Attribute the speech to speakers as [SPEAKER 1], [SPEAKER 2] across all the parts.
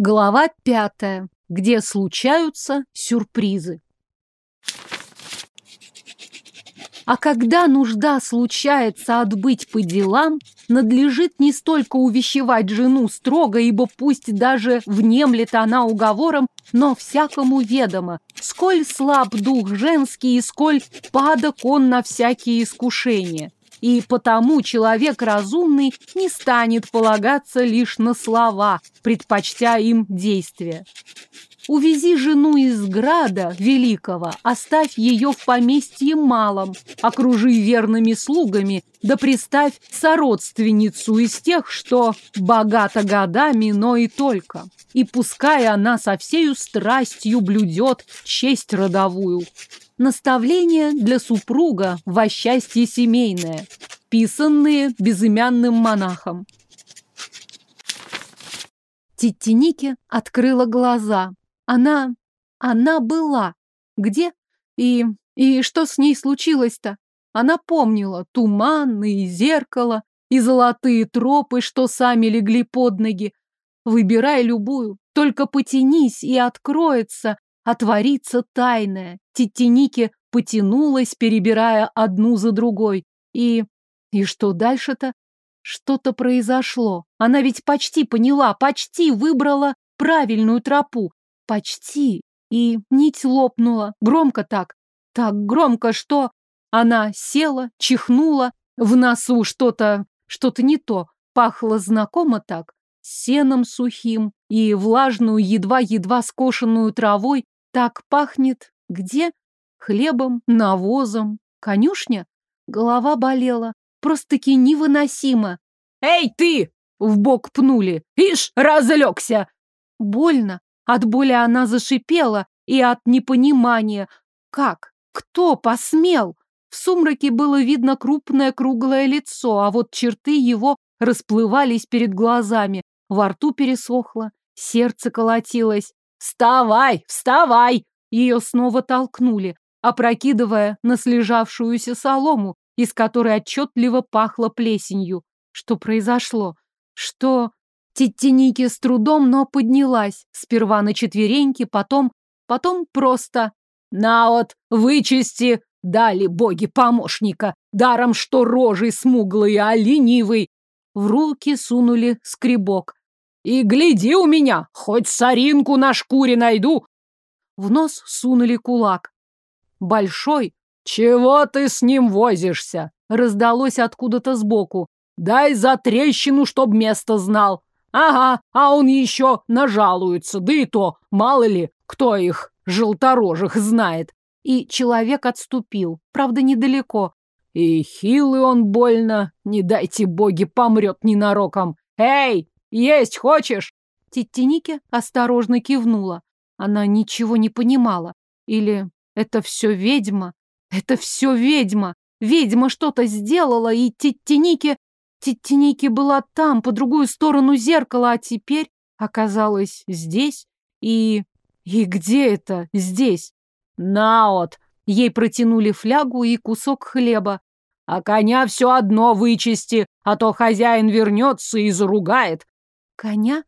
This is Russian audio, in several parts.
[SPEAKER 1] Глава пятая, где случаются сюрпризы. А когда нужда случается отбыть по делам, надлежит не столько увещевать жену строго, ибо пусть даже внемлет она уговором, но всякому ведомо, сколь слаб дух женский и сколь падок он на всякие искушения. И потому человек разумный не станет полагаться лишь на слова, предпочтя им действия. Увези жену из града великого, оставь ее в поместье малом, окружи верными слугами, да приставь сородственницу из тех, что богата годами, но и только. И пускай она со всею страстью блюдет честь родовую. Наставления для супруга во счастье семейное, писанные безымянным монахом. Титтиники открыла глаза. Она... она была. Где? И... и что с ней случилось-то? Она помнила туман и зеркало, и золотые тропы, что сами легли под ноги. Выбирай любую, только потянись, и откроется отворится тайное. Титтиники потянулась, перебирая одну за другой. И... и что дальше-то? Что-то произошло. Она ведь почти поняла, почти выбрала правильную тропу. Почти. И нить лопнула. Громко так. Так громко, что... Она села, чихнула. В носу что-то... что-то не то. Пахло знакомо так. Сеном сухим и влажную, едва-едва скошенную травой так пахнет где? Хлебом, навозом, конюшня? Голова болела. Просто-таки невыносимо. «Эй, ты!» — в бок пнули. «Ишь, разлегся!» Больно. От боли она зашипела и от непонимания. Как? Кто посмел? В сумраке было видно крупное круглое лицо, а вот черты его расплывались перед глазами. Во рту пересохло, сердце колотилось. «Вставай! Вставай!» Ее снова толкнули, опрокидывая на слежавшуюся солому, из которой отчетливо пахло плесенью. Что произошло? Что... Титтиники с трудом, но поднялась. Сперва на четвереньки, потом... Потом просто... «На вот, вычисти!» Дали боги помощника, даром что рожей смуглый, а ленивый. В руки сунули скребок. И гляди у меня, хоть соринку на шкуре найду. В нос сунули кулак. Большой. Чего ты с ним возишься? Раздалось откуда-то сбоку. Дай за трещину, чтоб место знал. Ага, а он еще нажалуется, да и то, мало ли, кто их, желторожих, знает. И человек отступил, правда, недалеко. И хилый он больно, не дайте боги, помрет ненароком. Эй, есть хочешь? Титтиники осторожно кивнула. Она ничего не понимала. Или это все ведьма? Это все ведьма. Ведьма что-то сделала, и Титтиники... Титтиники была там, по другую сторону зеркала, а теперь оказалась здесь. И... И где это здесь? Наот! Ей протянули флягу и кусок хлеба. А коня все одно вычисти, а то хозяин вернется и заругает. Коня?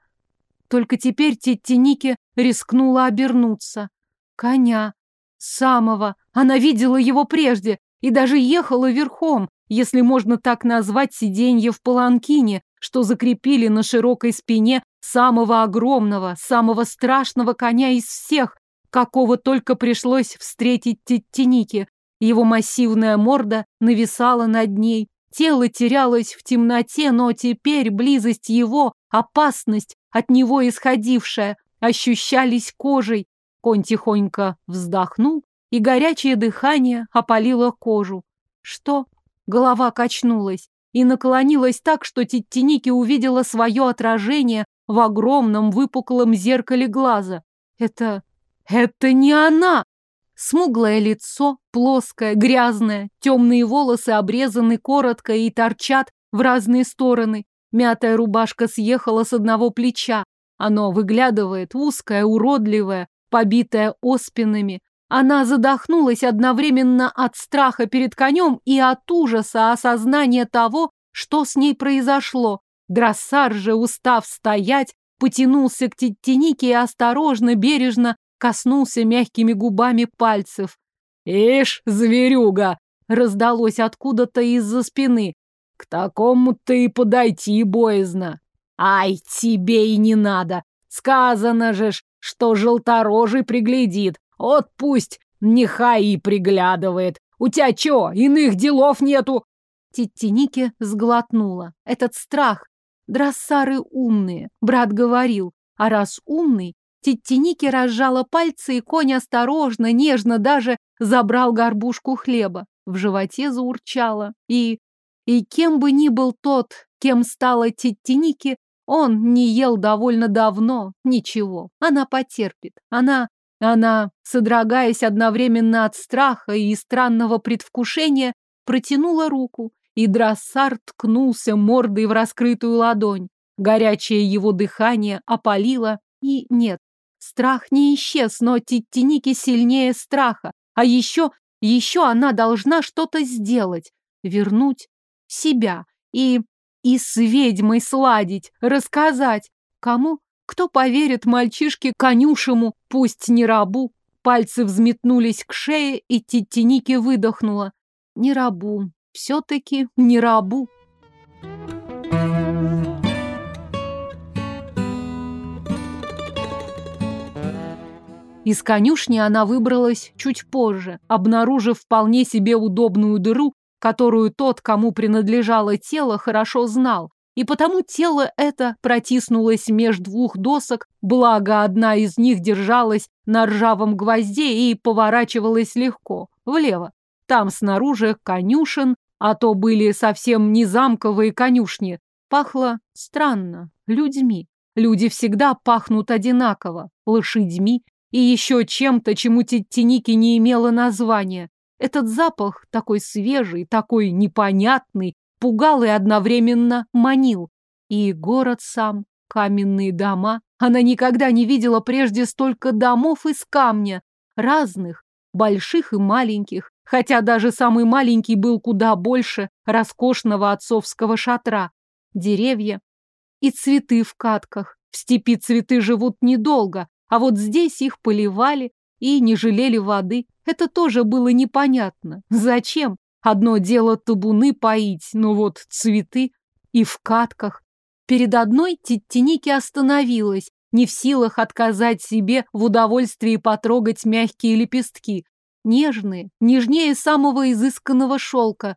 [SPEAKER 1] Только теперь тетя Ники рискнула обернуться. Коня. Самого. Она видела его прежде и даже ехала верхом, если можно так назвать сиденье в паланкине, что закрепили на широкой спине самого огромного, самого страшного коня из всех, какого только пришлось встретить Титтиники. Его массивная морда нависала над ней, тело терялось в темноте, но теперь близость его опасность, от него исходившая, ощущались кожей. Конь тихонько вздохнул, и горячее дыхание опалило кожу. Что? Голова качнулась и наклонилась так, что Титтиники увидела свое отражение в огромном выпуклом зеркале глаза. Это... это не она! Смуглое лицо, плоское, грязное, темные волосы обрезаны коротко и торчат в разные стороны. Мятая рубашка съехала с одного плеча. Оно выглядывает, узкое, уродливое, побитое оспинами. Она задохнулась одновременно от страха перед конем и от ужаса осознания того, что с ней произошло. Дроссар же, устав стоять, потянулся к Титтинике и осторожно, бережно коснулся мягкими губами пальцев.
[SPEAKER 2] «Ишь, зверюга!»
[SPEAKER 1] — раздалось откуда-то из-за спины.
[SPEAKER 2] «К такому-то и подойти боязно».
[SPEAKER 1] «Ай, тебе и не надо! Сказано же ж, что желторожий приглядит. Вот пусть нехай и приглядывает. У тебя чё, иных делов нету?» Титтиники сглотнула. Этот страх. Дроссары умные, брат говорил. А раз умный, Титтиники разжала пальцы, и конь осторожно, нежно даже забрал горбушку хлеба. В животе заурчало. И... И кем бы ни был тот, кем стала Титтиники, он не ел довольно давно. Ничего. Она потерпит. Она... Она, содрогаясь одновременно от страха и странного предвкушения, протянула руку, и Дроссар ткнулся мордой в раскрытую ладонь. Горячее его дыхание опалило, и нет, страх не исчез, но Титтиники сильнее страха. А еще, еще она должна что-то сделать, вернуть себя и... и с ведьмой сладить, рассказать. Кому? Кто поверит мальчишке конюшему, пусть не рабу? Пальцы взметнулись к шее, и Титтиники выдохнула. Не рабу, все-таки не рабу. Из конюшни она выбралась чуть позже, обнаружив вполне себе удобную дыру, которую тот, кому принадлежало тело, хорошо знал. И потому тело это протиснулось меж двух досок, благо одна из них держалась на ржавом гвозде и поворачивалась легко, влево. Там снаружи конюшен, а то были совсем не замковые конюшни, пахло странно, людьми. Люди всегда пахнут одинаково, лошадьми и еще чем-то, чему Тиники не имела названия. Этот запах, такой свежий, такой непонятный, пугал и одновременно манил. И город сам, каменные дома. Она никогда не видела прежде столько домов из камня, разных, больших и маленьких, хотя даже самый маленький был куда больше роскошного отцовского шатра. Деревья и цветы в катках. В степи цветы живут недолго, а вот здесь их поливали и не жалели воды. Это тоже было непонятно. Зачем? Одно дело табуны поить, но вот цветы и в катках. Перед одной Титтиники остановилась, не в силах отказать себе в удовольствии потрогать мягкие лепестки. Нежные, нежнее самого изысканного шелка.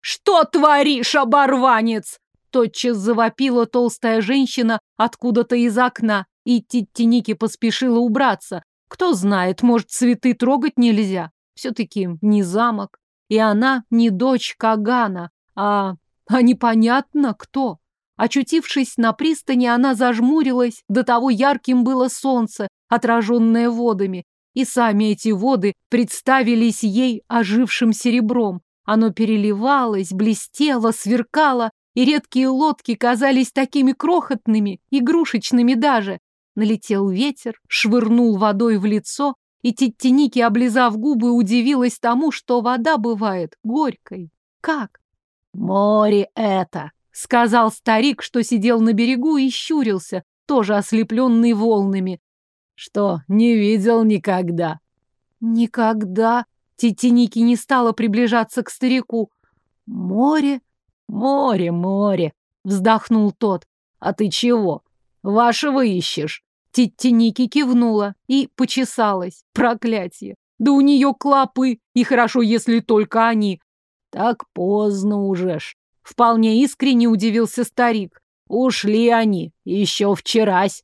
[SPEAKER 1] «Что творишь, оборванец?» Тотчас завопила толстая женщина откуда-то из окна, и Титтиники поспешила убраться. Кто знает, может, цветы трогать нельзя. Все-таки не замок. И она не дочь Кагана, а... а непонятно кто. Очутившись на пристани, она зажмурилась, до того ярким было солнце, отраженное водами, и сами эти воды представились ей ожившим серебром. Оно переливалось, блестело, сверкало, и редкие лодки казались такими крохотными, игрушечными даже. Налетел ветер, швырнул водой в лицо, и Титтиники, облизав губы, удивилась тому, что вода бывает горькой. Как?
[SPEAKER 2] «Море это!» — сказал старик, что сидел на берегу и щурился, тоже ослепленный волнами. «Что, не видел никогда?»
[SPEAKER 1] «Никогда!» — Титтиники не стала приближаться к старику. «Море
[SPEAKER 2] «Море, море!» — вздохнул тот. «А ты чего? Вашего ищешь?»
[SPEAKER 1] Титтиники кивнула и почесалась. Проклятие! Да у нее клопы, и хорошо, если только они.
[SPEAKER 2] Так поздно уже ж. Вполне искренне удивился старик. Ушли они, еще вчерась.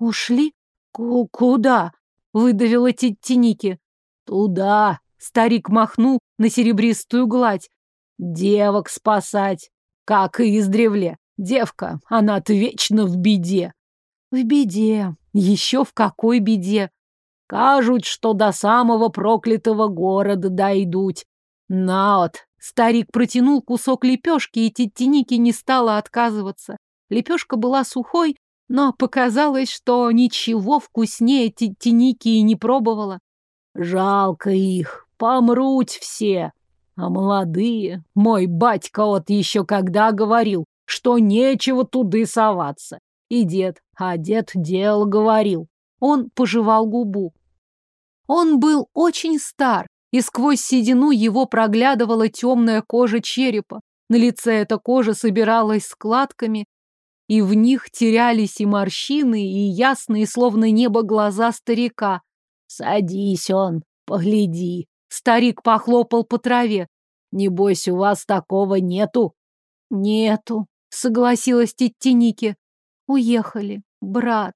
[SPEAKER 1] Ушли? К куда? Выдавила Титтиники.
[SPEAKER 2] Туда. Старик махнул на серебристую гладь. Девок спасать, как и издревле. Девка, она-то вечно в беде.
[SPEAKER 1] В беде. Еще в какой беде?
[SPEAKER 2] Кажут, что до самого проклятого города дойдут. На вот.
[SPEAKER 1] Старик протянул кусок лепешки, и Титтиники не стала отказываться. Лепешка была сухой, но показалось, что ничего вкуснее Титтиники и не пробовала.
[SPEAKER 2] Жалко их, помруть все. А молодые, мой батька вот еще когда говорил, что нечего туды соваться. И дед, а дед дел говорил.
[SPEAKER 1] Он пожевал губу. Он был очень стар, и сквозь седину его проглядывала темная кожа черепа. На лице эта кожа собиралась складками, и в них терялись и морщины, и ясные, словно небо, глаза старика.
[SPEAKER 2] «Садись он, погляди».
[SPEAKER 1] Старик похлопал по траве.
[SPEAKER 2] «Небось, у вас такого нету?»
[SPEAKER 1] «Нету», — согласилась тетя Ники. «Уехали, брат.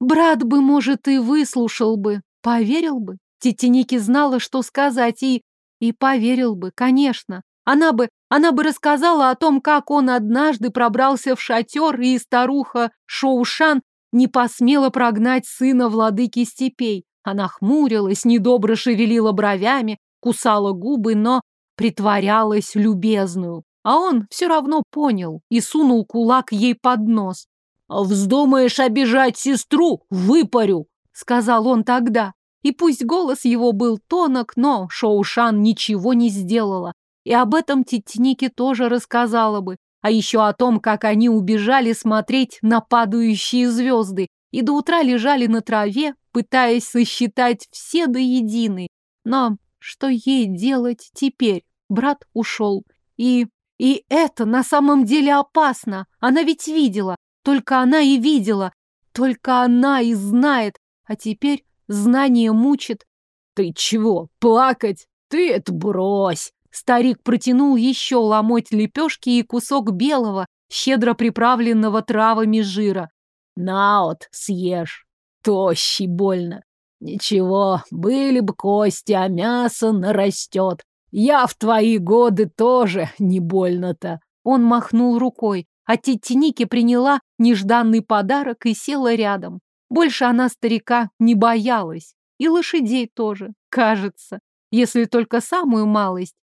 [SPEAKER 1] Брат бы, может, и выслушал бы, поверил бы. Тетя Ники знала, что сказать, и... и поверил бы, конечно. Она бы, она бы рассказала о том, как он однажды пробрался в шатер, и старуха Шоушан не посмела прогнать сына владыки степей. Она хмурилась, недобро шевелила бровями, кусала губы, но притворялась любезную. А он все равно понял и сунул кулак ей под нос.
[SPEAKER 2] «Вздумаешь обижать сестру? Выпарю!» — сказал он тогда. И пусть голос его был тонок, но Шоушан ничего не сделала. И об этом Титники тоже рассказала бы. А еще о том, как они убежали смотреть на падающие звезды и до утра лежали на траве, пытаясь сосчитать все до единой. Но что ей делать теперь? Брат ушел. И... и это на самом деле опасно. Она ведь видела. Только она и видела. Только она и знает. А теперь знание мучит. Ты чего, плакать? Ты это брось.
[SPEAKER 1] Старик протянул еще ломоть лепешки и кусок белого, щедро приправленного травами жира.
[SPEAKER 2] На вот, съешь. Тощий больно. Ничего, были бы кости, а мясо нарастет. Я в твои годы тоже не больно-то.
[SPEAKER 1] Он махнул рукой, а тетя Ники приняла нежданный подарок и села рядом. Больше она старика не боялась. И лошадей тоже, кажется. Если только самую малость.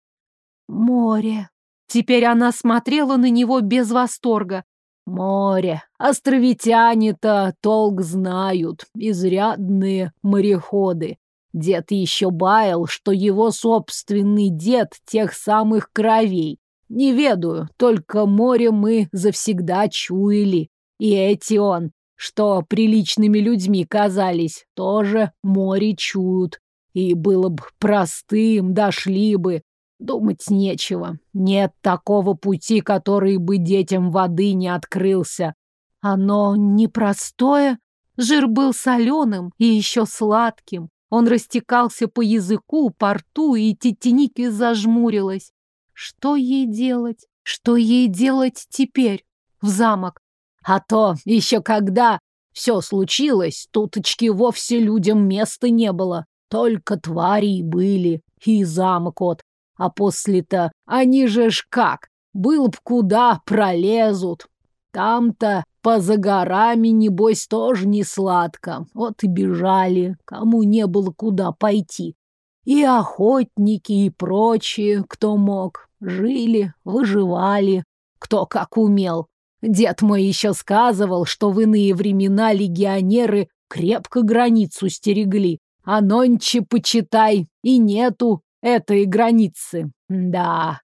[SPEAKER 1] Море. Теперь она смотрела на него без восторга.
[SPEAKER 2] Море. Островитяне-то толк знают. Изрядные мореходы. Дед еще баял, что его собственный дед тех самых кровей. Не ведаю, только море мы завсегда чуяли. И эти он что приличными людьми казались, тоже море чуют. И было бы простым, дошли бы. Думать нечего. Нет такого пути, который бы детям воды не открылся.
[SPEAKER 1] Оно непростое. Жир был соленым и еще сладким. Он растекался по языку, по рту, и Титиники зажмурилась. Что ей делать? Что ей делать теперь? В замок.
[SPEAKER 2] А то еще когда все случилось, туточки вовсе людям места не было. Только твари были, и замок от. А после-то они же ж как, был б куда пролезут. Там-то поза горами, небось, тоже не сладко. Вот и бежали, кому не было куда пойти. И охотники, и прочие, кто мог, жили, выживали, кто как умел. Дед мой еще сказывал, что в иные времена легионеры крепко границу стерегли. А нонче, почитай, и нету этой границы. Да.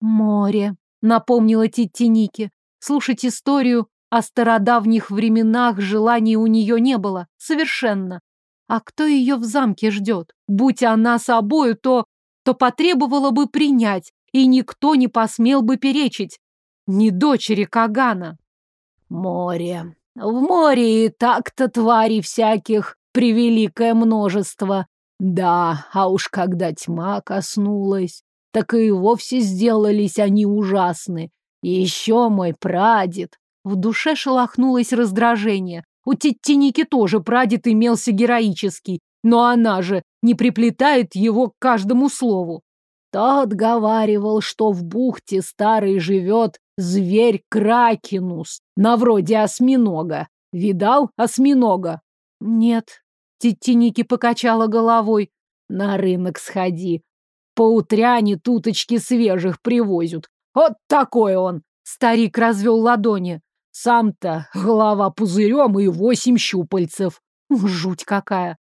[SPEAKER 1] Море, напомнила тетя Ники. Слушать историю о стародавних временах желания у нее не было. Совершенно. А кто ее в замке ждет? Будь она собою, то... то потребовала бы принять, и никто не посмел бы перечить не дочери Кагана.
[SPEAKER 2] Море. В море и так-то тварей всяких превеликое множество. Да, а уж когда тьма коснулась, так и вовсе сделались они ужасны. Еще мой прадед.
[SPEAKER 1] В душе шелохнулось раздражение. У Теттиники тоже прадед имелся героический, но она же не приплетает его к каждому слову.
[SPEAKER 2] Тот говаривал, что в бухте старый живет зверь Кракенус, на вроде осьминога. Видал осьминога?
[SPEAKER 1] Нет. Титиники покачала головой.
[SPEAKER 2] На рынок сходи. По утряне туточки свежих привозят. Вот такой он.
[SPEAKER 1] Старик развел ладони.
[SPEAKER 2] Сам-то голова пузырем и восемь щупальцев.
[SPEAKER 1] Жуть какая.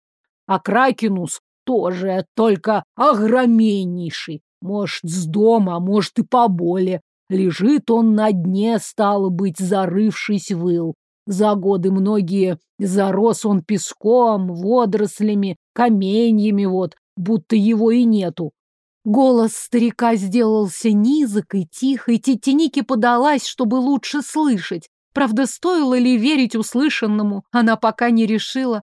[SPEAKER 2] А Кракенус тоже, только огроменнейший. Может, с дома, а может и поболе. Лежит он на дне, стало быть, зарывшись в ил. За годы многие зарос он песком, водорослями, каменьями вот, будто его и нету.
[SPEAKER 1] Голос старика сделался низок и тих, и Титиники подалась, чтобы лучше слышать. Правда, стоило ли верить услышанному, она пока не решила.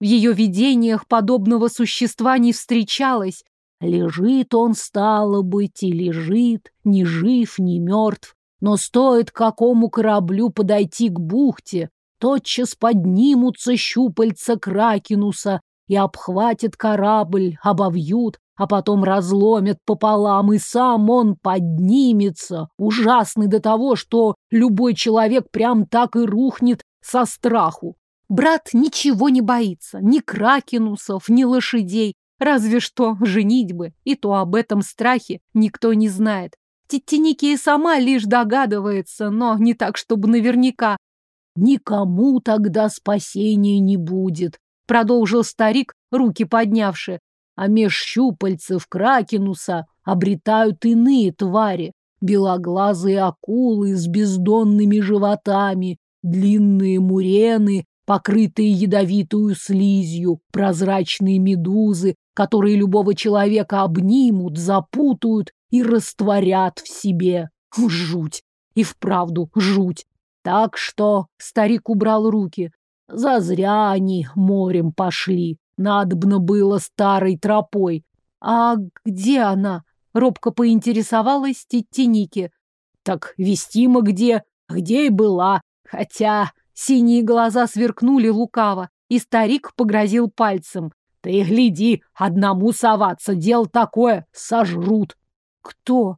[SPEAKER 1] В ее видениях подобного существа не встречалось.
[SPEAKER 2] Лежит он, стало быть, и лежит, ни жив, ни мертв. Но стоит какому кораблю подойти к бухте, тотчас поднимутся щупальца Кракенуса и обхватят корабль, обовьют, а потом разломят пополам, и сам он поднимется, ужасный до того, что любой человек прям так и рухнет со страху.
[SPEAKER 1] Брат ничего не боится, ни кракенусов, ни лошадей, разве что женитьбы, и то об этом страхе никто не знает. Тетеники и сама лишь догадывается, но не так, чтобы наверняка.
[SPEAKER 2] «Никому тогда спасения не будет», — продолжил старик, руки поднявши. «А меж щупальцев Кракенуса обретают иные твари, белоглазые акулы с бездонными животами, длинные мурены, покрытые ядовитую слизью, прозрачные медузы, которые любого человека обнимут, запутают и растворят в себе. Жуть! И вправду жуть! Так что старик убрал руки. Зазря они морем пошли. Надобно было старой тропой.
[SPEAKER 1] А где она? Робко поинтересовалась Титиники.
[SPEAKER 2] Так вестима где? Где и была. Хотя синие глаза сверкнули лукаво, и старик погрозил пальцем. Ты гляди, одному соваться, дел такое, сожрут.
[SPEAKER 1] Кто?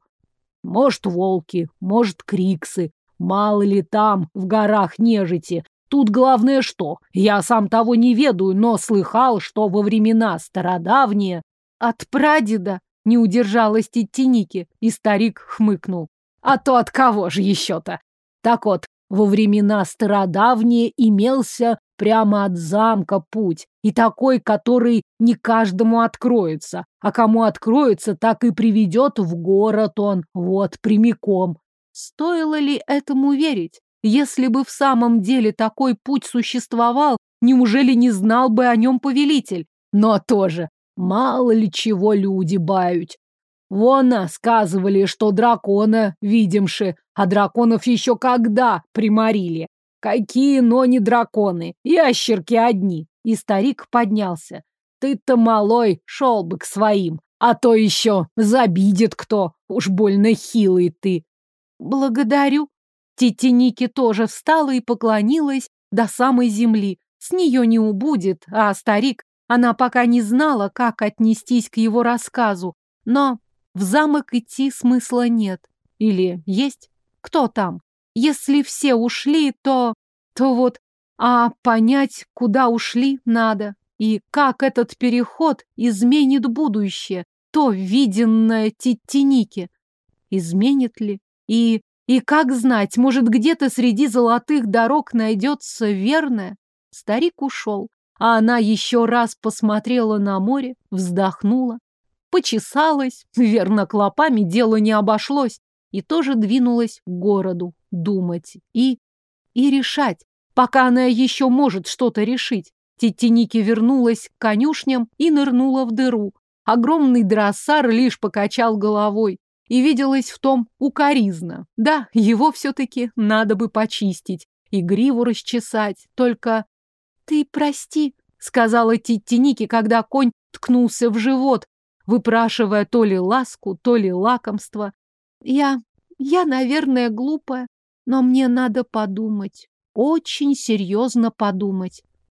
[SPEAKER 2] Может, волки, может, криксы. Мало ли там, в горах нежити. Тут главное что? Я сам того не ведаю, но слыхал, что во времена стародавние...
[SPEAKER 1] От прадеда не удержалась Тиники, и старик хмыкнул.
[SPEAKER 2] А то от кого же еще-то? Так вот, во времена стародавние имелся прямо от замка путь, и такой, который не каждому откроется, а кому откроется, так и приведет в город он, вот, прямиком.
[SPEAKER 1] Стоило ли этому верить? Если бы в самом деле такой путь существовал, неужели не знал бы о нем повелитель?
[SPEAKER 2] Но тоже, мало ли чего люди бают. Вон, сказывали, что дракона видимши, а драконов еще когда приморили. Какие, но не драконы, ящерки одни. И старик поднялся. Ты-то, малой, шел бы к своим, а то еще забидит кто. Уж больно хилый ты.
[SPEAKER 1] Благодарю. Тетя тоже встала и поклонилась до самой земли. С нее не убудет, а старик, она пока не знала, как отнестись к его рассказу. Но в замок идти смысла нет. Или есть? Кто там? Если все ушли, то... то вот... А понять, куда ушли, надо. И как этот переход изменит будущее, то виденное Титтиники. Изменит ли? И... и как знать, может, где-то среди золотых дорог найдется верное? Старик ушел, а она еще раз посмотрела на море, вздохнула, почесалась, верно, клопами дело не обошлось, и тоже двинулась к городу думать и... и решать, пока она еще может что-то решить. Тетеники вернулась к конюшням и нырнула в дыру. Огромный дроссар лишь покачал головой и виделась в том укоризна. Да, его все-таки надо бы почистить и гриву расчесать, только... «Ты прости», — сказала Титтиники, когда конь ткнулся в живот, выпрашивая то ли ласку, то ли лакомство. Я... я, наверное, глупая, но мне надо подумать, очень серьезно подумать.